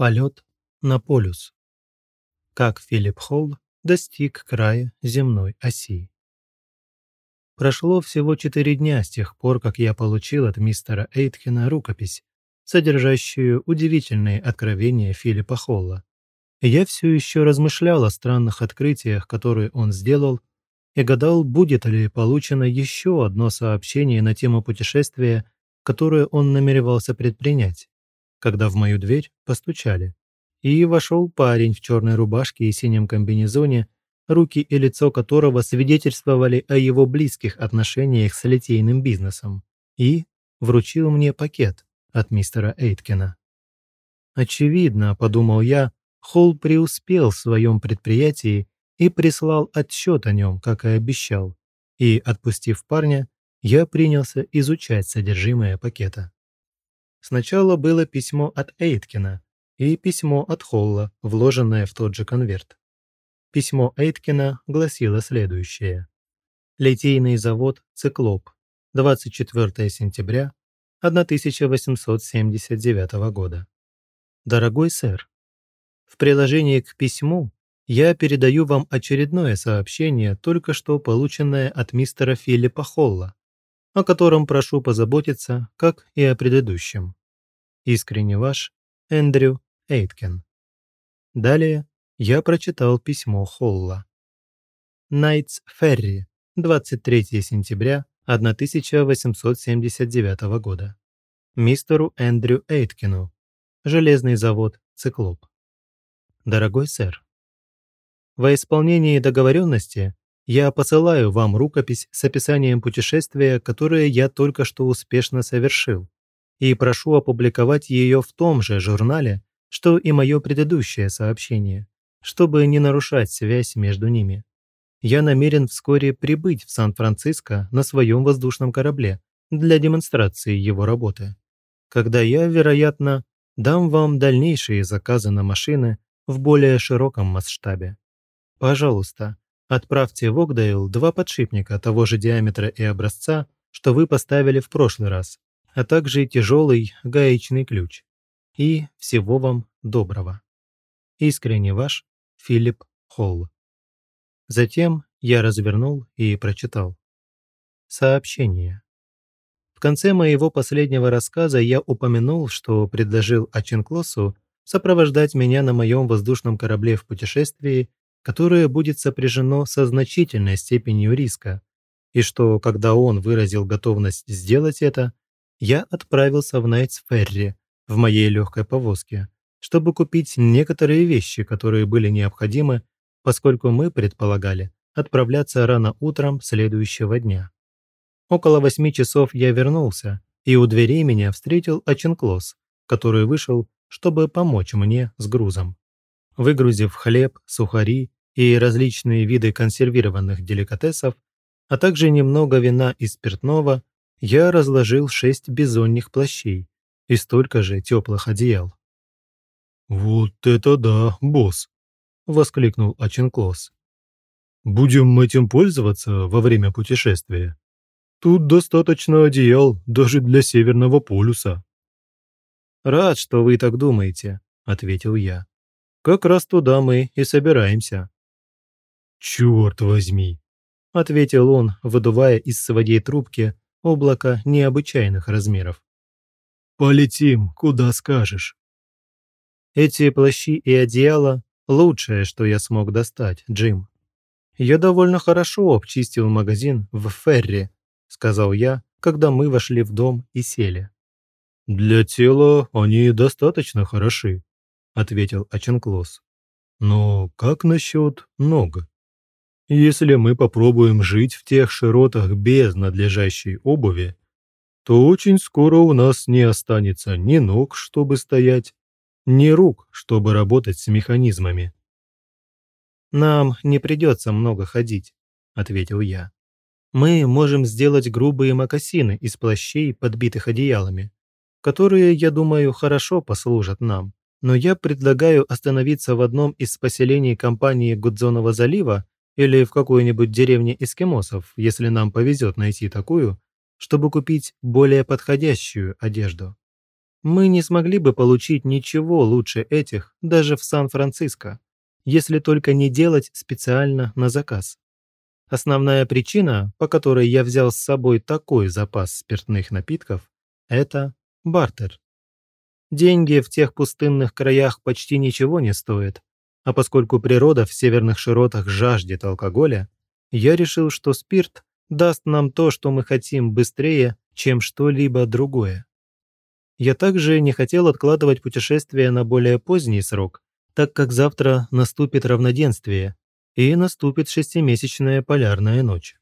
Полет на полюс. Как Филипп Холл достиг края земной оси. Прошло всего четыре дня с тех пор, как я получил от мистера Эйткина рукопись, содержащую удивительные откровения Филиппа Холла. Я все еще размышлял о странных открытиях, которые он сделал, и гадал, будет ли получено еще одно сообщение на тему путешествия, которое он намеревался предпринять когда в мою дверь постучали. И вошел парень в черной рубашке и синем комбинезоне, руки и лицо которого свидетельствовали о его близких отношениях с литейным бизнесом, и вручил мне пакет от мистера Эйткина. Очевидно, подумал я, Холл преуспел в своем предприятии и прислал отчет о нем, как и обещал, и, отпустив парня, я принялся изучать содержимое пакета. Сначала было письмо от Эйткина и письмо от Холла, вложенное в тот же конверт. Письмо Эйткина гласило следующее. Литейный завод «Циклоп», 24 сентября 1879 года. Дорогой сэр, в приложении к письму я передаю вам очередное сообщение, только что полученное от мистера Филиппа Холла, о котором прошу позаботиться, как и о предыдущем. Искренне ваш, Эндрю Эйткен. Далее я прочитал письмо Холла. Найтс Ферри, 23 сентября 1879 года. Мистеру Эндрю Эйткину. Железный завод «Циклоп». Дорогой сэр, во исполнении договоренности я посылаю вам рукопись с описанием путешествия, которое я только что успешно совершил, и прошу опубликовать ее в том же журнале, что и мое предыдущее сообщение, чтобы не нарушать связь между ними. Я намерен вскоре прибыть в Сан-Франциско на своем воздушном корабле для демонстрации его работы, когда я, вероятно, дам вам дальнейшие заказы на машины в более широком масштабе. Пожалуйста, Отправьте в Огдейл два подшипника того же диаметра и образца, что вы поставили в прошлый раз, а также тяжелый гаечный ключ. И всего вам доброго. Искренне ваш Филипп Холл. Затем я развернул и прочитал. Сообщение. В конце моего последнего рассказа я упомянул, что предложил Аченклосу сопровождать меня на моем воздушном корабле в путешествии которое будет сопряжено со значительной степенью риска, и что, когда он выразил готовность сделать это, я отправился в Найтсферри в моей легкой повозке, чтобы купить некоторые вещи, которые были необходимы, поскольку мы предполагали отправляться рано утром следующего дня. Около восьми часов я вернулся, и у дверей меня встретил Аченклос, который вышел, чтобы помочь мне с грузом. Выгрузив хлеб, сухари и различные виды консервированных деликатесов, а также немного вина и спиртного, я разложил шесть бизонних плащей и столько же теплых одеял. «Вот это да, босс!» – воскликнул Аченклос. «Будем этим пользоваться во время путешествия. Тут достаточно одеял даже для Северного полюса». «Рад, что вы так думаете», – ответил я. Как раз туда мы и собираемся». «Черт возьми!» – ответил он, выдувая из своей трубки облако необычайных размеров. «Полетим, куда скажешь». «Эти плащи и одеяла – лучшее, что я смог достать, Джим. Я довольно хорошо обчистил магазин в Ферри», – сказал я, когда мы вошли в дом и сели. «Для тела они достаточно хороши», – ответил Аченклос. «Но как насчет ног? Если мы попробуем жить в тех широтах без надлежащей обуви, то очень скоро у нас не останется ни ног, чтобы стоять, ни рук, чтобы работать с механизмами». «Нам не придется много ходить», – ответил я. «Мы можем сделать грубые мокасины из плащей, подбитых одеялами, которые, я думаю, хорошо послужат нам но я предлагаю остановиться в одном из поселений компании Гудзонова залива или в какой-нибудь деревне эскимосов, если нам повезет найти такую, чтобы купить более подходящую одежду. Мы не смогли бы получить ничего лучше этих даже в Сан-Франциско, если только не делать специально на заказ. Основная причина, по которой я взял с собой такой запас спиртных напитков, это бартер. Деньги в тех пустынных краях почти ничего не стоят, а поскольку природа в северных широтах жаждет алкоголя, я решил, что спирт даст нам то, что мы хотим быстрее, чем что-либо другое. Я также не хотел откладывать путешествие на более поздний срок, так как завтра наступит равноденствие и наступит шестимесячная полярная ночь.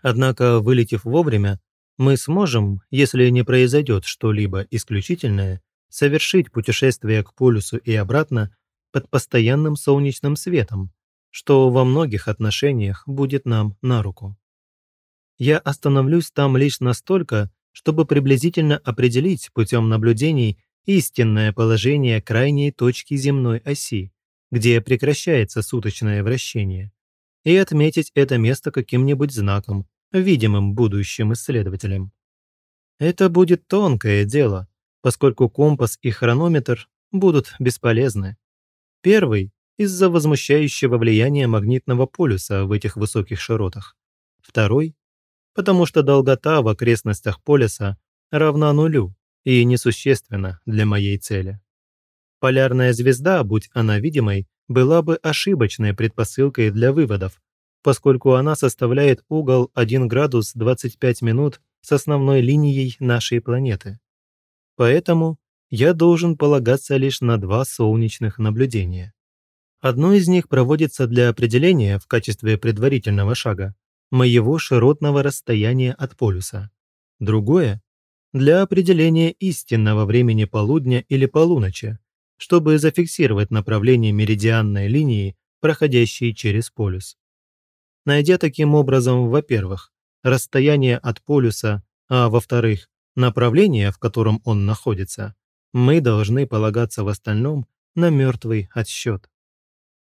Однако, вылетев вовремя, мы сможем, если не произойдет что-либо исключительное, совершить путешествие к полюсу и обратно под постоянным солнечным светом, что во многих отношениях будет нам на руку. Я остановлюсь там лишь настолько, чтобы приблизительно определить путем наблюдений истинное положение крайней точки земной оси, где прекращается суточное вращение, и отметить это место каким-нибудь знаком, видимым будущим исследователям. Это будет тонкое дело, поскольку компас и хронометр будут бесполезны. Первый – из-за возмущающего влияния магнитного полюса в этих высоких широтах. Второй потому что долгота в окрестностях полюса равна нулю и несущественна для моей цели. Полярная звезда, будь она видимой, была бы ошибочной предпосылкой для выводов, поскольку она составляет угол 1 градус 25 минут с основной линией нашей планеты. Поэтому я должен полагаться лишь на два солнечных наблюдения. Одно из них проводится для определения в качестве предварительного шага моего широтного расстояния от полюса. Другое – для определения истинного времени полудня или полуночи, чтобы зафиксировать направление меридианной линии, проходящей через полюс. Найдя таким образом, во-первых, расстояние от полюса, а во-вторых, направление, в котором он находится, мы должны полагаться в остальном на мертвый отсчет.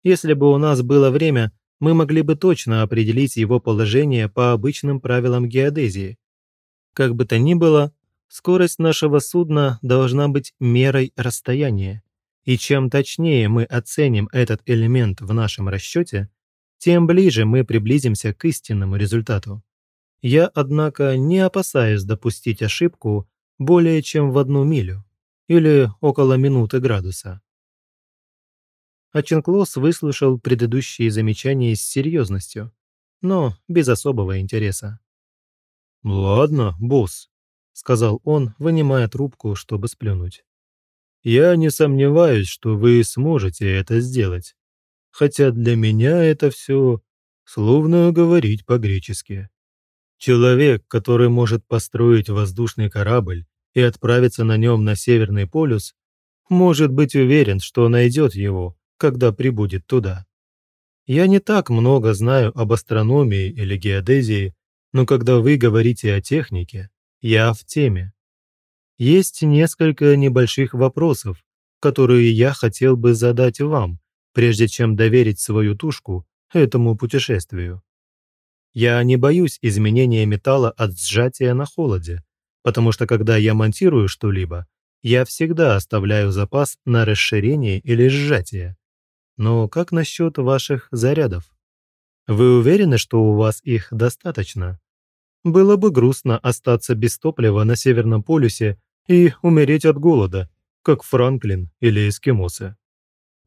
Если бы у нас было время, мы могли бы точно определить его положение по обычным правилам геодезии. Как бы то ни было, скорость нашего судна должна быть мерой расстояния. И чем точнее мы оценим этот элемент в нашем расчете, тем ближе мы приблизимся к истинному результату. Я, однако, не опасаюсь допустить ошибку более чем в одну милю или около минуты градуса а Ченклос выслушал предыдущие замечания с серьезностью, но без особого интереса. «Ладно, босс», — сказал он, вынимая трубку, чтобы сплюнуть. «Я не сомневаюсь, что вы сможете это сделать, хотя для меня это все словно говорить по-гречески. Человек, который может построить воздушный корабль и отправиться на нем на Северный полюс, может быть уверен, что найдет его, когда прибудет туда. Я не так много знаю об астрономии или геодезии, но когда вы говорите о технике, я в теме. Есть несколько небольших вопросов, которые я хотел бы задать вам, прежде чем доверить свою тушку этому путешествию. Я не боюсь изменения металла от сжатия на холоде, потому что когда я монтирую что-либо, я всегда оставляю запас на расширение или сжатие. Но как насчет ваших зарядов? Вы уверены, что у вас их достаточно? Было бы грустно остаться без топлива на Северном полюсе и умереть от голода, как Франклин или эскимосы.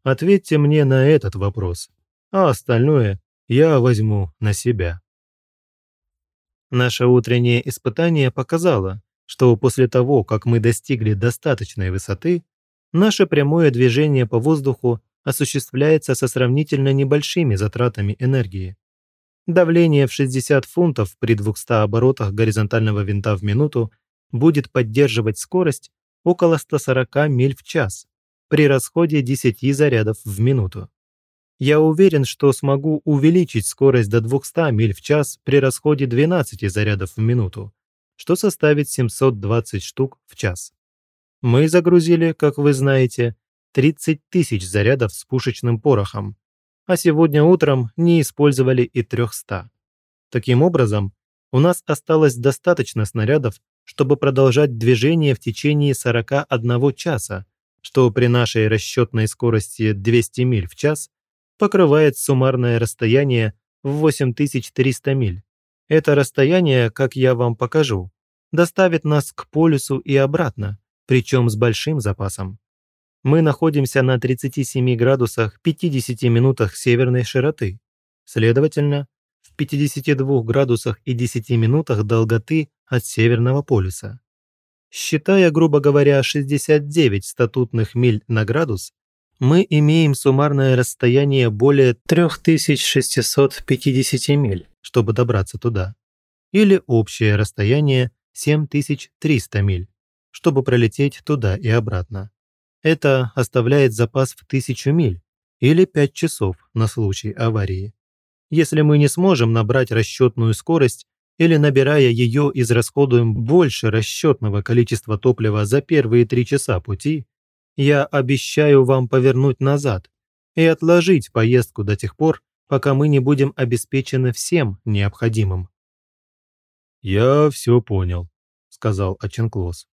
Ответьте мне на этот вопрос, а остальное я возьму на себя. Наше утреннее испытание показало, что после того, как мы достигли достаточной высоты, наше прямое движение по воздуху осуществляется со сравнительно небольшими затратами энергии. Давление в 60 фунтов при 200 оборотах горизонтального винта в минуту будет поддерживать скорость около 140 миль в час при расходе 10 зарядов в минуту. Я уверен, что смогу увеличить скорость до 200 миль в час при расходе 12 зарядов в минуту, что составит 720 штук в час. Мы загрузили, как вы знаете, 30 тысяч зарядов с пушечным порохом, а сегодня утром не использовали и 300. Таким образом, У нас осталось достаточно снарядов, чтобы продолжать движение в течение 41 часа, что при нашей расчетной скорости 200 миль в час покрывает суммарное расстояние в 8300 миль. Это расстояние, как я вам покажу, доставит нас к полюсу и обратно, причем с большим запасом. Мы находимся на 37 градусах 50 минутах северной широты. Следовательно, в 52 градусах и 10 минутах долготы от Северного полюса. Считая, грубо говоря, 69 статутных миль на градус, мы имеем суммарное расстояние более 3650 миль, чтобы добраться туда, или общее расстояние 7300 миль, чтобы пролететь туда и обратно. Это оставляет запас в 1000 миль или 5 часов на случай аварии. Если мы не сможем набрать расчетную скорость или набирая ее израсходуем больше расчетного количества топлива за первые три часа пути, я обещаю вам повернуть назад и отложить поездку до тех пор, пока мы не будем обеспечены всем необходимым. «Я все понял», — сказал Аченклос.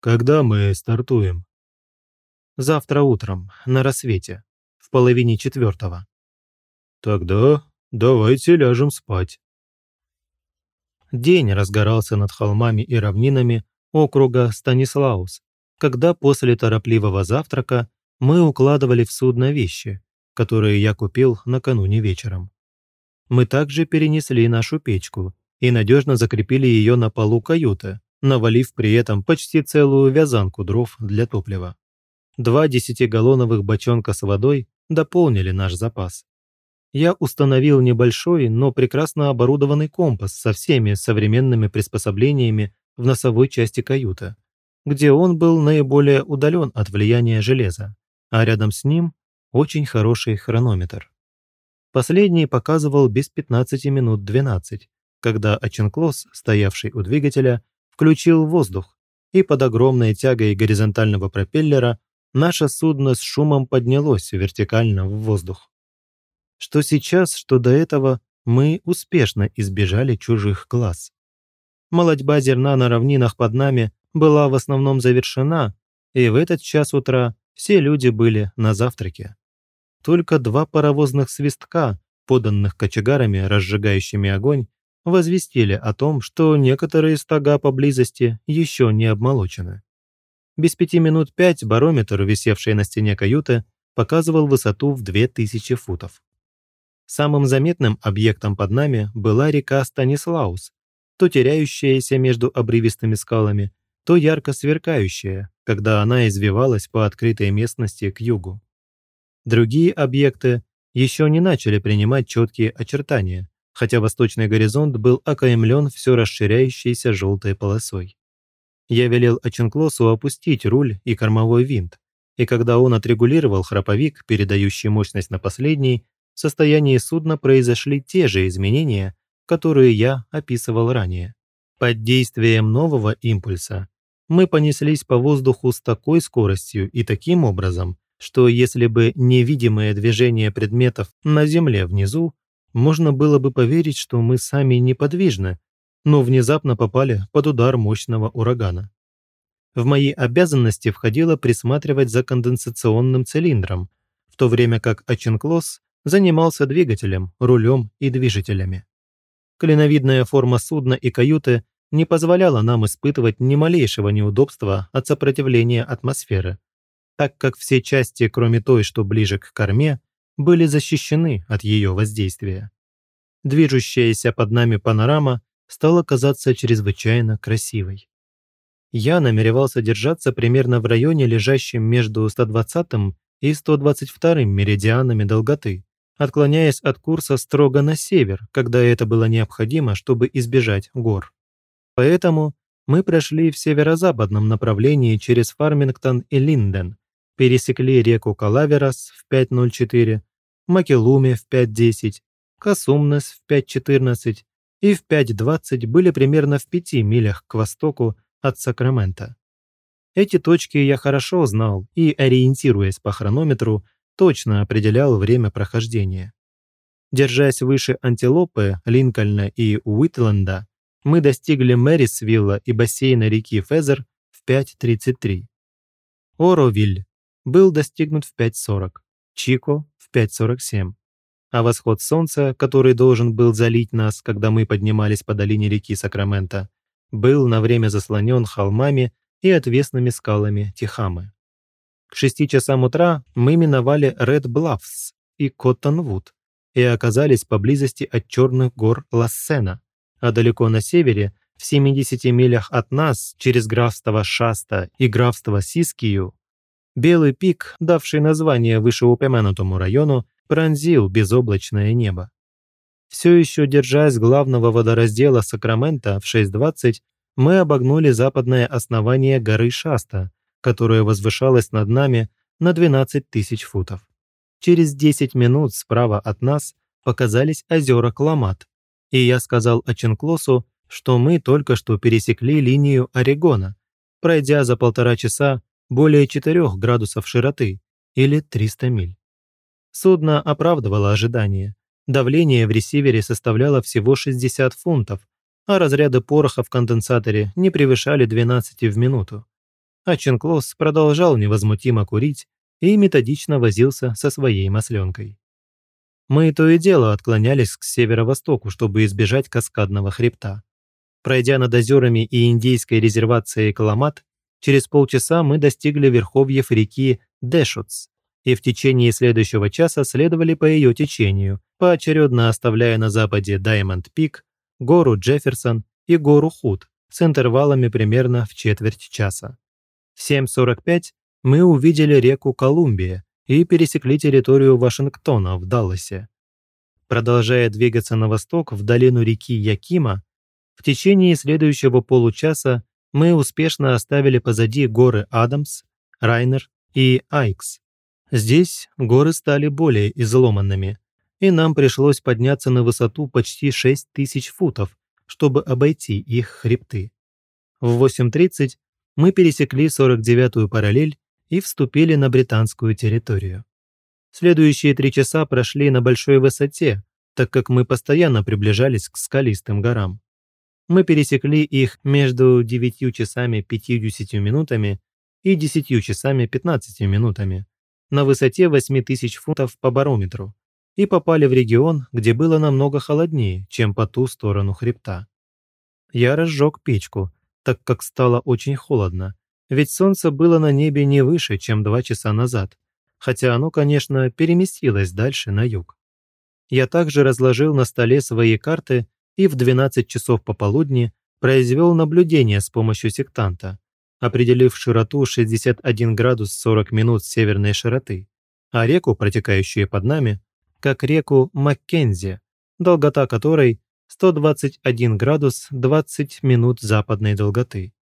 «Когда мы стартуем?» «Завтра утром, на рассвете, в половине четвертого». «Тогда давайте ляжем спать». День разгорался над холмами и равнинами округа Станислаус, когда после торопливого завтрака мы укладывали в судно вещи, которые я купил накануне вечером. Мы также перенесли нашу печку и надежно закрепили ее на полу каюты, навалив при этом почти целую вязанку дров для топлива. Два десятигаллоновых бочонка с водой дополнили наш запас я установил небольшой, но прекрасно оборудованный компас со всеми современными приспособлениями в носовой части каюты, где он был наиболее удален от влияния железа, а рядом с ним очень хороший хронометр. Последний показывал без 15 минут 12, когда Аченклос, стоявший у двигателя, включил воздух, и под огромной тягой горизонтального пропеллера наше судно с шумом поднялось вертикально в воздух что сейчас, что до этого мы успешно избежали чужих глаз. Молодьба зерна на равнинах под нами была в основном завершена, и в этот час утра все люди были на завтраке. Только два паровозных свистка, поданных кочегарами, разжигающими огонь, возвестили о том, что некоторые стога поблизости еще не обмолочены. Без пяти минут пять барометр, висевший на стене каюты, показывал высоту в 2000 футов. Самым заметным объектом под нами была река Станислаус, то теряющаяся между обрывистыми скалами, то ярко сверкающая, когда она извивалась по открытой местности к югу. Другие объекты еще не начали принимать четкие очертания, хотя восточный горизонт был окаймлен все расширяющейся желтой полосой. Я велел Аченклосу опустить руль и кормовой винт, и когда он отрегулировал храповик, передающий мощность на последний, в состоянии судна произошли те же изменения, которые я описывал ранее. Под действием нового импульса мы понеслись по воздуху с такой скоростью и таким образом, что если бы невидимое движение предметов на земле внизу, можно было бы поверить, что мы сами неподвижны, но внезапно попали под удар мощного урагана. В мои обязанности входило присматривать за конденсационным цилиндром, в то время как Аченклос занимался двигателем, рулем и движителями. Клиновидная форма судна и каюты не позволяла нам испытывать ни малейшего неудобства от сопротивления атмосферы, так как все части, кроме той, что ближе к корме, были защищены от ее воздействия. Движущаяся под нами панорама стала казаться чрезвычайно красивой. Я намеревался держаться примерно в районе, лежащем между 120 и 122 меридианами долготы, отклоняясь от курса строго на север, когда это было необходимо, чтобы избежать гор. Поэтому мы прошли в северо-западном направлении через Фармингтон и Линден, пересекли реку Калаверас в 5.04, Макелуме в 5.10, Касумнес в 5.14 и в 5.20 были примерно в пяти милях к востоку от Сакрамента. Эти точки я хорошо знал и, ориентируясь по хронометру, точно определял время прохождения. Держась выше Антилопы, Линкольна и Уитленда, мы достигли Мэрисвилла и бассейна реки Фезер в 5.33. Оровиль был достигнут в 5.40, Чико в 5.47, а восход солнца, который должен был залить нас, когда мы поднимались по долине реки Сакраменто, был на время заслонен холмами и отвесными скалами Тихамы. К шести часам утра мы миновали Ред Блафс и Коттонвуд и оказались поблизости от черных гор Лассена, а далеко на севере, в 70 милях от нас, через графство Шаста и графство Сискию, белый пик, давший название вышеупомянутому району, пронзил безоблачное небо. Все еще держась главного водораздела Сакрамента в 6.20, мы обогнули западное основание горы Шаста, которое возвышалось над нами на 12 тысяч футов. Через 10 минут справа от нас показались озера Кламат, и я сказал Аченклосу, что мы только что пересекли линию Орегона, пройдя за полтора часа более 4 градусов широты, или 300 миль. Судно оправдывало ожидания. Давление в ресивере составляло всего 60 фунтов, а разряды пороха в конденсаторе не превышали 12 в минуту. А Ченклос продолжал невозмутимо курить и методично возился со своей масленкой. Мы то и дело отклонялись к северо-востоку, чтобы избежать каскадного хребта. Пройдя над озерами и индейской резервацией Каламат, через полчаса мы достигли верховьев реки Дэшутс и в течение следующего часа следовали по ее течению, поочередно оставляя на западе Даймонд Пик, гору Джефферсон и гору Худ с интервалами примерно в четверть часа. В 7.45 мы увидели реку Колумбия и пересекли территорию Вашингтона в Далласе. Продолжая двигаться на восток в долину реки Якима, в течение следующего получаса мы успешно оставили позади горы Адамс, Райнер и Айкс. Здесь горы стали более изломанными, и нам пришлось подняться на высоту почти 6 тысяч футов, чтобы обойти их хребты. В 8.30 мы пересекли 49-ю параллель и вступили на британскую территорию. Следующие три часа прошли на большой высоте, так как мы постоянно приближались к скалистым горам. Мы пересекли их между 9 часами 50 минутами и 10 часами 15 минутами на высоте 8000 футов по барометру, и попали в регион, где было намного холоднее, чем по ту сторону хребта. Я разжег печку, так как стало очень холодно, ведь солнце было на небе не выше, чем два часа назад, хотя оно, конечно, переместилось дальше на юг. Я также разложил на столе свои карты и в 12 часов пополудни произвел наблюдение с помощью сектанта, определив широту 61 градус 40 минут северной широты, а реку, протекающую под нами, как реку Маккензи, долгота которой 121 градус 20 минут западной долготы.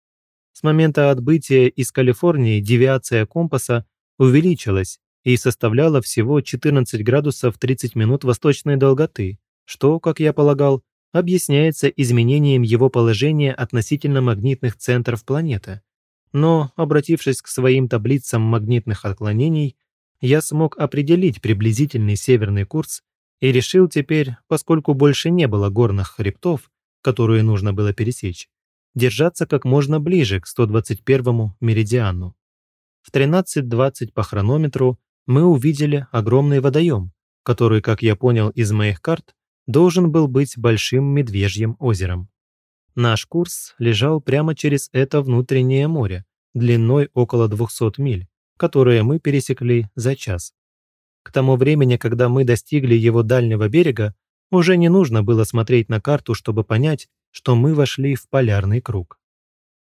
С момента отбытия из Калифорнии девиация компаса увеличилась и составляла всего 14 градусов 30 минут восточной долготы, что, как я полагал, объясняется изменением его положения относительно магнитных центров планеты. Но, обратившись к своим таблицам магнитных отклонений, я смог определить приблизительный северный курс и решил теперь, поскольку больше не было горных хребтов, которые нужно было пересечь, держаться как можно ближе к 121-му меридиану. В 13.20 по хронометру мы увидели огромный водоем, который, как я понял из моих карт, должен был быть большим медвежьим озером. Наш курс лежал прямо через это внутреннее море, длиной около 200 миль, которое мы пересекли за час. К тому времени, когда мы достигли его дальнего берега, уже не нужно было смотреть на карту, чтобы понять, что мы вошли в полярный круг.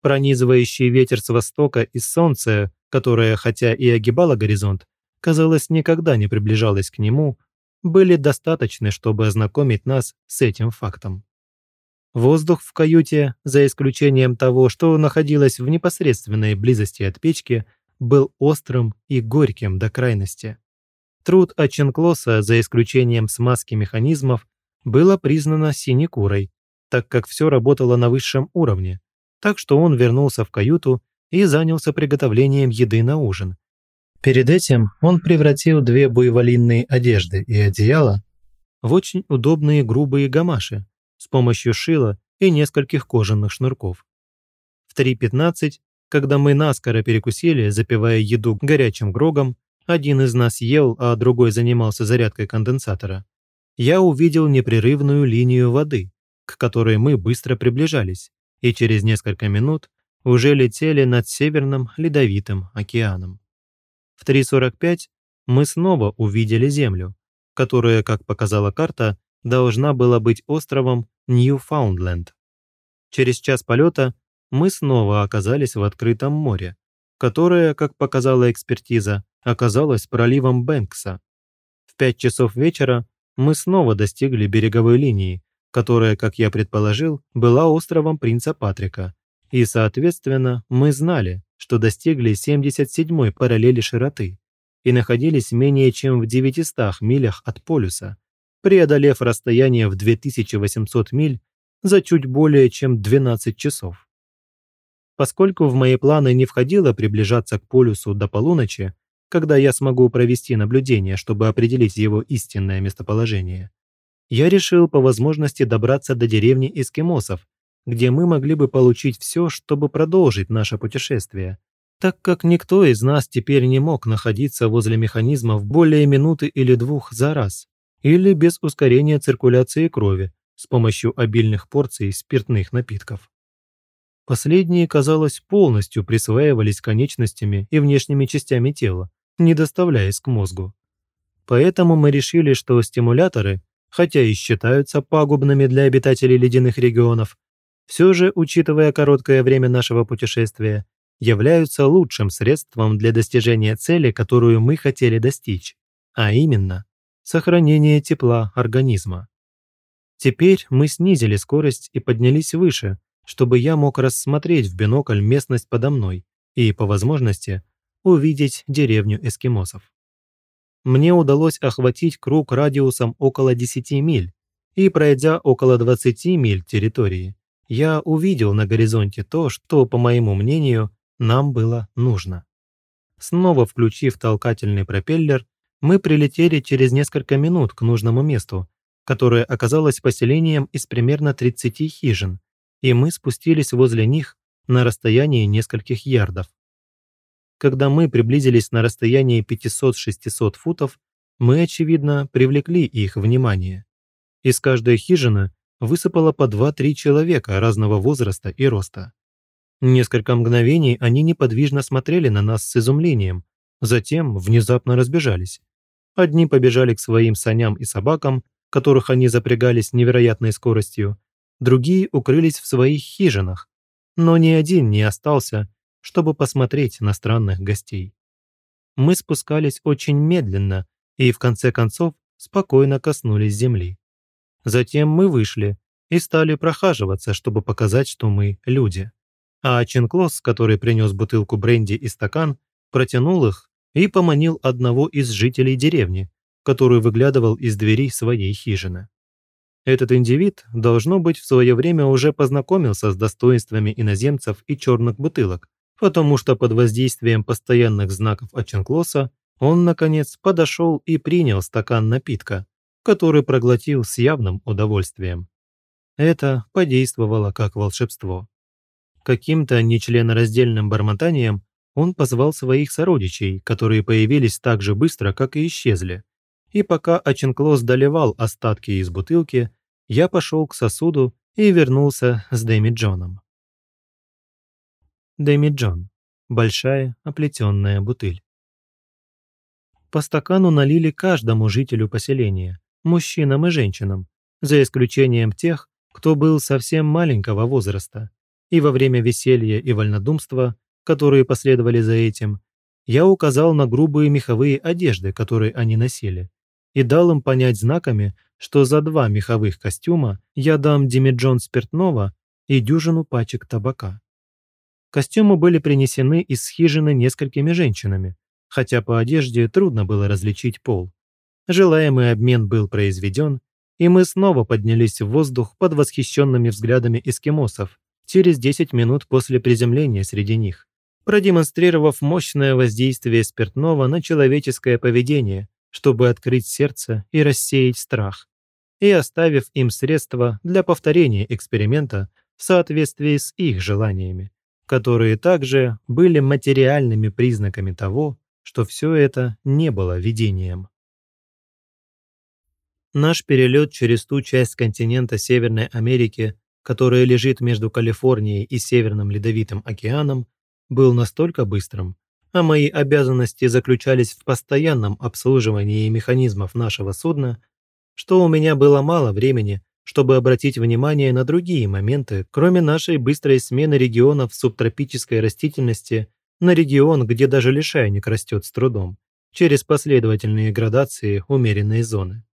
Пронизывающий ветер с востока и солнце, которое, хотя и огибало горизонт, казалось, никогда не приближалось к нему, были достаточны, чтобы ознакомить нас с этим фактом. Воздух в каюте, за исключением того, что находилось в непосредственной близости от печки, был острым и горьким до крайности. Труд Аченклоса, за исключением смазки механизмов, было признано синекурой, так как все работало на высшем уровне, так что он вернулся в каюту и занялся приготовлением еды на ужин. Перед этим он превратил две буйволинные одежды и одеяло в очень удобные грубые гамаши с помощью шила и нескольких кожаных шнурков. В 3.15, когда мы наскоро перекусили, запивая еду горячим грогом, один из нас ел, а другой занимался зарядкой конденсатора, я увидел непрерывную линию воды, к которой мы быстро приближались, и через несколько минут уже летели над Северным Ледовитым океаном. В 3.45 мы снова увидели Землю, которая, как показала карта, должна была быть островом Ньюфаундленд. Через час полета мы снова оказались в открытом море, которое, как показала экспертиза, оказалось проливом Бэнкса. В 5 часов вечера мы снова достигли береговой линии, которая, как я предположил, была островом Принца Патрика, и, соответственно, мы знали, что достигли 77-й параллели широты и находились менее чем в 900 милях от полюса, преодолев расстояние в 2800 миль за чуть более чем 12 часов. Поскольку в мои планы не входило приближаться к полюсу до полуночи, когда я смогу провести наблюдение, чтобы определить его истинное местоположение, я решил по возможности добраться до деревни эскимосов, где мы могли бы получить все, чтобы продолжить наше путешествие, так как никто из нас теперь не мог находиться возле механизмов более минуты или двух за раз, или без ускорения циркуляции крови с помощью обильных порций спиртных напитков. Последние, казалось, полностью присваивались конечностями и внешними частями тела, не доставляясь к мозгу. Поэтому мы решили, что стимуляторы хотя и считаются пагубными для обитателей ледяных регионов, все же, учитывая короткое время нашего путешествия, являются лучшим средством для достижения цели, которую мы хотели достичь, а именно сохранение тепла организма. Теперь мы снизили скорость и поднялись выше, чтобы я мог рассмотреть в бинокль местность подо мной и, по возможности, увидеть деревню эскимосов мне удалось охватить круг радиусом около 10 миль, и пройдя около 20 миль территории, я увидел на горизонте то, что, по моему мнению, нам было нужно. Снова включив толкательный пропеллер, мы прилетели через несколько минут к нужному месту, которое оказалось поселением из примерно 30 хижин, и мы спустились возле них на расстоянии нескольких ярдов. Когда мы приблизились на расстояние 500-600 футов, мы, очевидно, привлекли их внимание. Из каждой хижины высыпало по 2-3 человека разного возраста и роста. Несколько мгновений они неподвижно смотрели на нас с изумлением, затем внезапно разбежались. Одни побежали к своим саням и собакам, которых они запрягали с невероятной скоростью, другие укрылись в своих хижинах, но ни один не остался чтобы посмотреть на странных гостей. Мы спускались очень медленно и, в конце концов, спокойно коснулись земли. Затем мы вышли и стали прохаживаться, чтобы показать, что мы люди. А Ченклос, который принес бутылку бренди и стакан, протянул их и поманил одного из жителей деревни, который выглядывал из дверей своей хижины. Этот индивид, должно быть, в свое время уже познакомился с достоинствами иноземцев и черных бутылок, потому что под воздействием постоянных знаков Аченклоса он, наконец, подошел и принял стакан напитка, который проглотил с явным удовольствием. Это подействовало как волшебство. Каким-то нечленораздельным бормотанием он позвал своих сородичей, которые появились так же быстро, как и исчезли. И пока Аченклос доливал остатки из бутылки, я пошел к сосуду и вернулся с Дэми Джоном. Дэми Джон. Большая оплетенная бутыль. По стакану налили каждому жителю поселения, мужчинам и женщинам, за исключением тех, кто был совсем маленького возраста. И во время веселья и вольнодумства, которые последовали за этим, я указал на грубые меховые одежды, которые они носили, и дал им понять знаками, что за два меховых костюма я дам Димиджон спиртного и дюжину пачек табака. Костюмы были принесены из хижины несколькими женщинами, хотя по одежде трудно было различить пол. Желаемый обмен был произведен, и мы снова поднялись в воздух под восхищенными взглядами эскимосов через 10 минут после приземления среди них, продемонстрировав мощное воздействие спиртного на человеческое поведение, чтобы открыть сердце и рассеять страх. и оставив им средства для повторения эксперимента в соответствии с их желаниями, которые также были материальными признаками того, что все это не было видением. Наш перелет через ту часть континента Северной Америки, которая лежит между Калифорнией и Северным Ледовитым океаном, был настолько быстрым, а мои обязанности заключались в постоянном обслуживании механизмов нашего судна, что у меня было мало времени, чтобы обратить внимание на другие моменты, кроме нашей быстрой смены регионов субтропической растительности на регион, где даже лишайник растет с трудом, через последовательные градации умеренной зоны.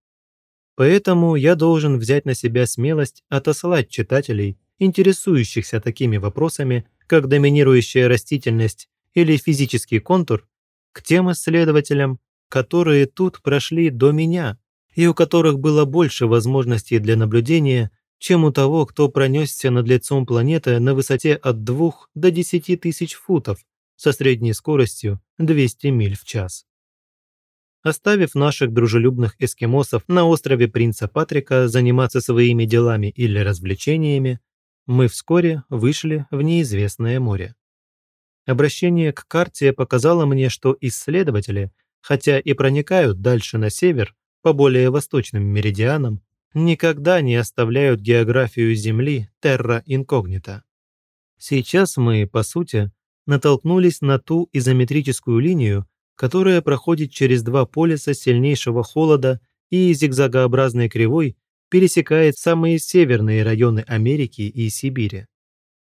Поэтому я должен взять на себя смелость отослать читателей, интересующихся такими вопросами, как доминирующая растительность или физический контур, к тем исследователям, которые тут прошли до меня и у которых было больше возможностей для наблюдения, чем у того, кто пронесся над лицом планеты на высоте от 2 до 10 тысяч футов со средней скоростью 200 миль в час. Оставив наших дружелюбных эскимосов на острове Принца Патрика заниматься своими делами или развлечениями, мы вскоре вышли в неизвестное море. Обращение к карте показало мне, что исследователи, хотя и проникают дальше на север, по более восточным меридианам, никогда не оставляют географию Земли терра инкогнита. Сейчас мы, по сути, натолкнулись на ту изометрическую линию, которая проходит через два полюса сильнейшего холода и зигзагообразной кривой пересекает самые северные районы Америки и Сибири.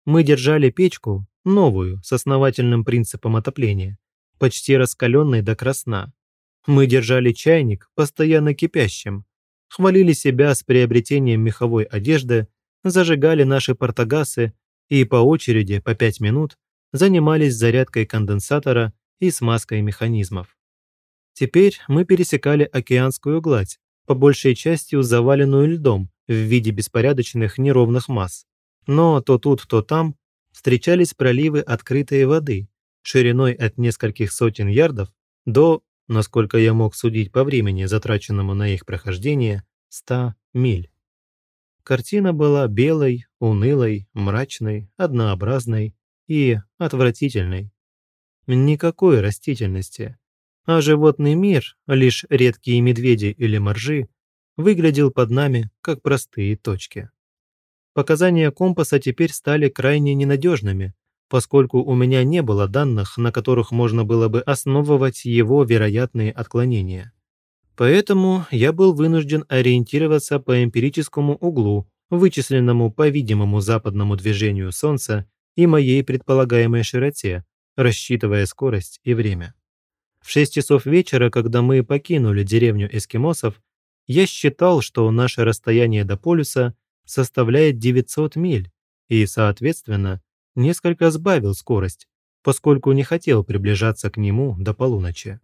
Мы держали печку, новую, с основательным принципом отопления, почти раскаленной до красна, мы держали чайник, постоянно кипящим, хвалили себя с приобретением меховой одежды, зажигали наши портогасы и по очереди по пять минут занимались зарядкой конденсатора и смазкой механизмов. Теперь мы пересекали океанскую гладь, по большей частью заваленную льдом в виде беспорядочных неровных масс. Но то тут, то там встречались проливы открытой воды, шириной от нескольких сотен ярдов до насколько я мог судить по времени, затраченному на их прохождение, 100 миль. Картина была белой, унылой, мрачной, однообразной и отвратительной. Никакой растительности, а животный мир, лишь редкие медведи или моржи, выглядел под нами как простые точки. Показания компаса теперь стали крайне ненадежными, поскольку у меня не было данных, на которых можно было бы основывать его вероятные отклонения. Поэтому я был вынужден ориентироваться по эмпирическому углу, вычисленному по видимому западному движению Солнца и моей предполагаемой широте, рассчитывая скорость и время. В 6 часов вечера, когда мы покинули деревню эскимосов, я считал, что наше расстояние до полюса составляет 900 миль, и, соответственно, несколько сбавил скорость, поскольку не хотел приближаться к нему до полуночи.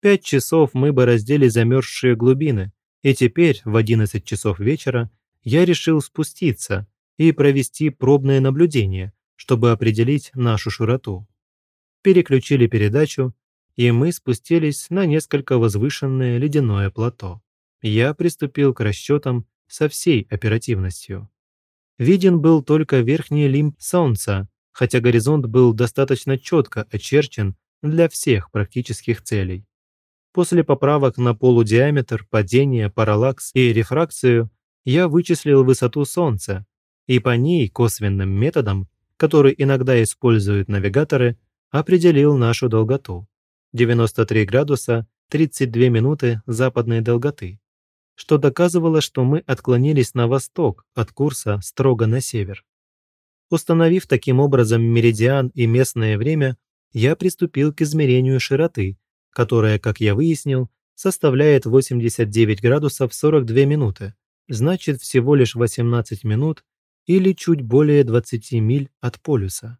Пять часов мы бороздили замерзшие глубины, и теперь в 11 часов вечера я решил спуститься и провести пробное наблюдение, чтобы определить нашу широту. Переключили передачу, и мы спустились на несколько возвышенное ледяное плато. Я приступил к расчетам со всей оперативностью. Виден был только верхний лимб Солнца, хотя горизонт был достаточно четко очерчен для всех практических целей. После поправок на полудиаметр, падение, параллакс и рефракцию я вычислил высоту Солнца и по ней косвенным методом, который иногда используют навигаторы, определил нашу долготу – 93 градуса 32 минуты западной долготы что доказывало, что мы отклонились на восток от курса строго на север. Установив таким образом меридиан и местное время, я приступил к измерению широты, которая, как я выяснил, составляет 89 градусов 42 минуты, значит всего лишь 18 минут или чуть более 20 миль от полюса.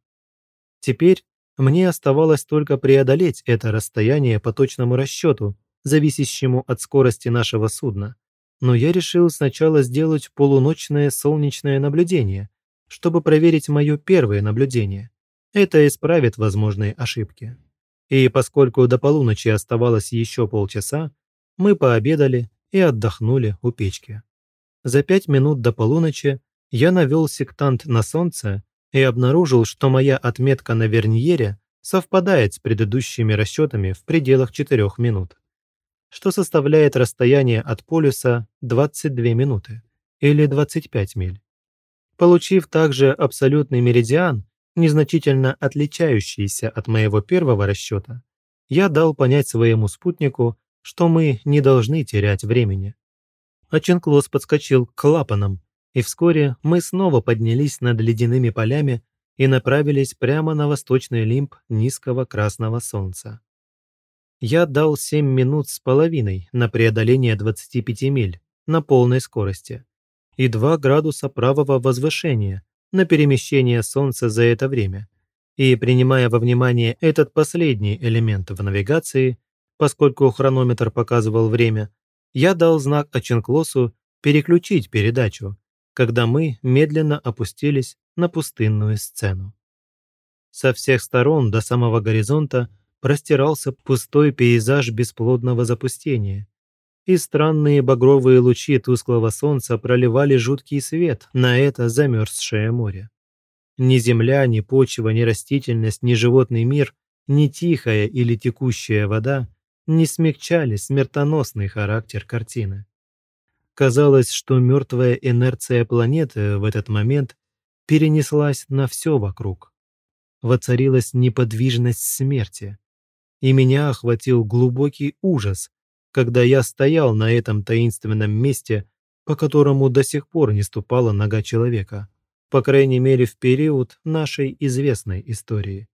Теперь мне оставалось только преодолеть это расстояние по точному расчету, зависящему от скорости нашего судна, но я решил сначала сделать полуночное солнечное наблюдение, чтобы проверить мое первое наблюдение. Это исправит возможные ошибки. И поскольку до полуночи оставалось еще полчаса, мы пообедали и отдохнули у печки. За пять минут до полуночи я навел сектант на солнце и обнаружил, что моя отметка на верньере совпадает с предыдущими расчетами в пределах 4 минут, что составляет расстояние от полюса 22 минуты или 25 миль. Получив также абсолютный меридиан, незначительно отличающийся от моего первого расчета, я дал понять своему спутнику, что мы не должны терять времени. Аченклос подскочил к клапанам, и вскоре мы снова поднялись над ледяными полями и направились прямо на восточный лимб низкого красного солнца. Я дал 7 минут с половиной на преодоление 25 миль на полной скорости и 2 градуса правого возвышения на перемещение Солнца за это время. И принимая во внимание этот последний элемент в навигации, поскольку хронометр показывал время, я дал знак Аченклосу переключить передачу, когда мы медленно опустились на пустынную сцену. Со всех сторон до самого горизонта простирался пустой пейзаж бесплодного запустения, и странные багровые лучи тусклого солнца проливали жуткий свет на это замерзшее море. Ни земля, ни почва, ни растительность, ни животный мир, ни тихая или текущая вода не смягчали смертоносный характер картины. Казалось, что мертвая инерция планеты в этот момент перенеслась на все вокруг. Воцарилась неподвижность смерти. И меня охватил глубокий ужас, когда я стоял на этом таинственном месте, по которому до сих пор не ступала нога человека, по крайней мере в период нашей известной истории.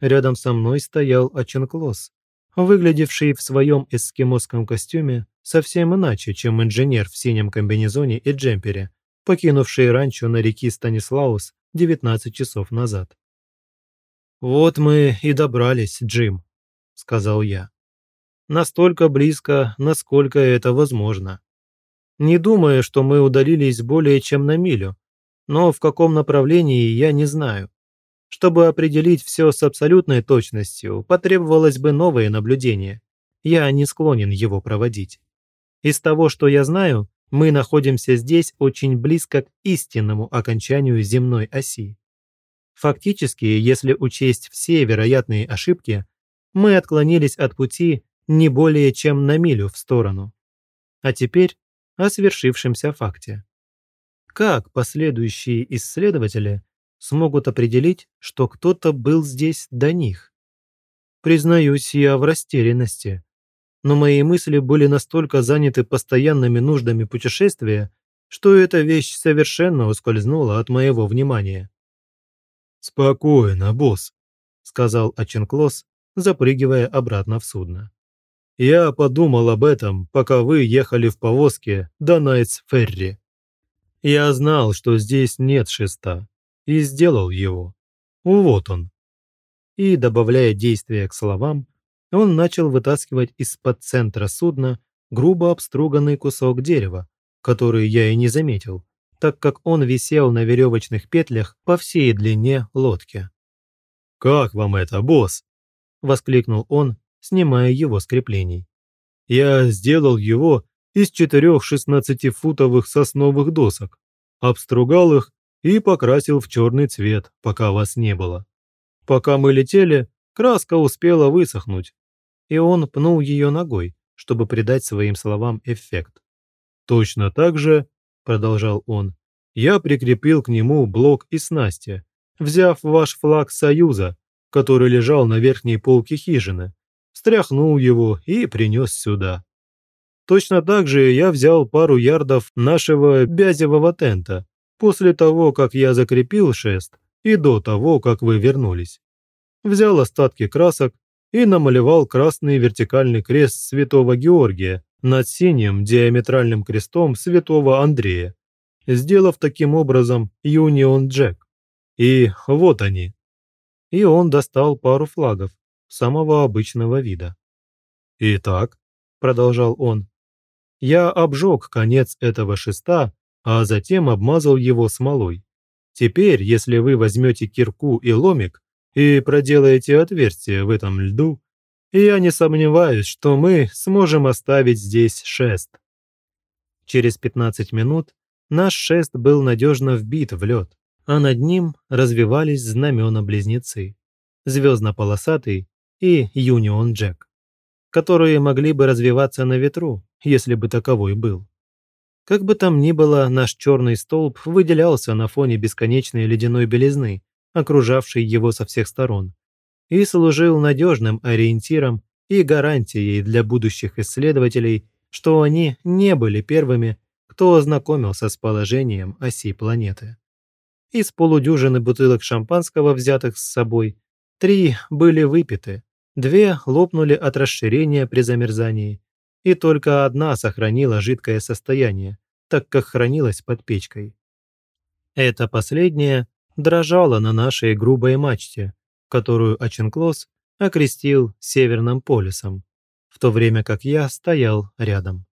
Рядом со мной стоял Аченклос, выглядевший в своем эскимосском костюме совсем иначе, чем инженер в синем комбинезоне и джемпере, покинувший ранчо на реке Станислаус 19 часов назад. «Вот мы и добрались, Джим», — сказал я. «Настолько близко, насколько это возможно. Не думаю, что мы удалились более чем на милю, но в каком направлении я не знаю. Чтобы определить все с абсолютной точностью, потребовалось бы новое наблюдение. Я не склонен его проводить. Из того, что я знаю, мы находимся здесь очень близко к истинному окончанию земной оси. Фактически, если учесть все вероятные ошибки, мы отклонились от пути не более чем на милю в сторону. А теперь о свершившемся факте. Как последующие исследователи смогут определить, что кто-то был здесь до них? Признаюсь, я в растерянности но мои мысли были настолько заняты постоянными нуждами путешествия, что эта вещь совершенно ускользнула от моего внимания. «Спокойно, босс», — сказал Аченклос, запрыгивая обратно в судно. «Я подумал об этом, пока вы ехали в повозке до Найтс-Ферри. Я знал, что здесь нет шеста, и сделал его. Вот он». И, добавляя действия к словам, он начал вытаскивать из-под центра судна грубо обструганный кусок дерева, который я и не заметил, так как он висел на веревочных петлях по всей длине лодки. «Как вам это, босс?» – воскликнул он, снимая его с креплений. «Я сделал его из четырех шестнадцатифутовых сосновых досок, обстругал их и покрасил в черный цвет, пока вас не было. Пока мы летели, Краска успела высохнуть, и он пнул ее ногой, чтобы придать своим словам эффект. «Точно так же», — продолжал он, — «я прикрепил к нему блок и снасти, взяв ваш флаг Союза, который лежал на верхней полке хижины, стряхнул его и принес сюда. Точно так же я взял пару ярдов нашего бязевого тента после того, как я закрепил шест и до того, как вы вернулись взял остатки красок и намалевал красный вертикальный крест святого Георгия над синим диаметральным крестом святого Андрея, сделав таким образом Юнион Джек. И вот они. И он достал пару флагов самого обычного вида. «Итак», — продолжал он, — «я обжег конец этого шеста, а затем обмазал его смолой. Теперь, если вы возьмете кирку и ломик и проделаете отверстие в этом льду, я не сомневаюсь, что мы сможем оставить здесь шест. Через 15 минут наш шест был надежно вбит в лед, а над ним развивались знамена-близнецы – звездно-полосатый и Юнион Джек, которые могли бы развиваться на ветру, если бы таковой был. Как бы там ни было, наш черный столб выделялся на фоне бесконечной ледяной белизны, окружавшей его со всех сторон, и служил надежным ориентиром и гарантией для будущих исследователей, что они не были первыми, кто ознакомился с положением оси планеты. Из полудюжины бутылок шампанского, взятых с собой, три были выпиты, две лопнули от расширения при замерзании, и только одна сохранила жидкое состояние, так как хранилась под печкой. Эта последняя дрожала на нашей грубой мачте, которую Аченклос окрестил Северным полюсом, в то время как я стоял рядом.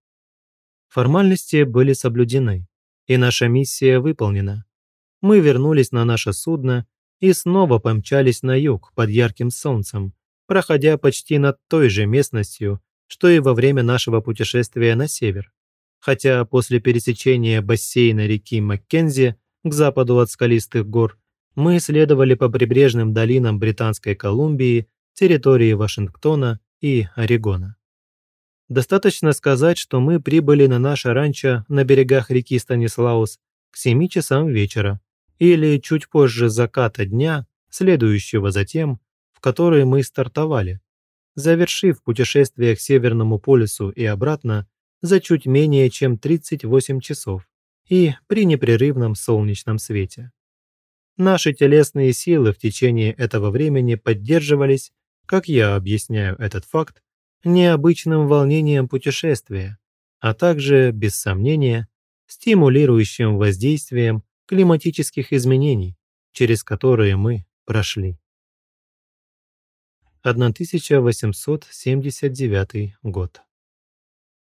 Формальности были соблюдены, и наша миссия выполнена. Мы вернулись на наше судно и снова помчались на юг под ярким солнцем, проходя почти над той же местностью, что и во время нашего путешествия на север. Хотя после пересечения бассейна реки Маккензи к западу от скалистых гор мы следовали по прибрежным долинам Британской Колумбии, территории Вашингтона и Орегона. Достаточно сказать, что мы прибыли на наше ранчо на берегах реки Станислаус к 7 часам вечера, или чуть позже заката дня, следующего за тем, в который мы стартовали, завершив путешествие к Северному полюсу и обратно за чуть менее чем 38 часов и при непрерывном солнечном свете. Наши телесные силы в течение этого времени поддерживались, как я объясняю этот факт, необычным волнением путешествия, а также, без сомнения, стимулирующим воздействием климатических изменений, через которые мы прошли. 1879 год.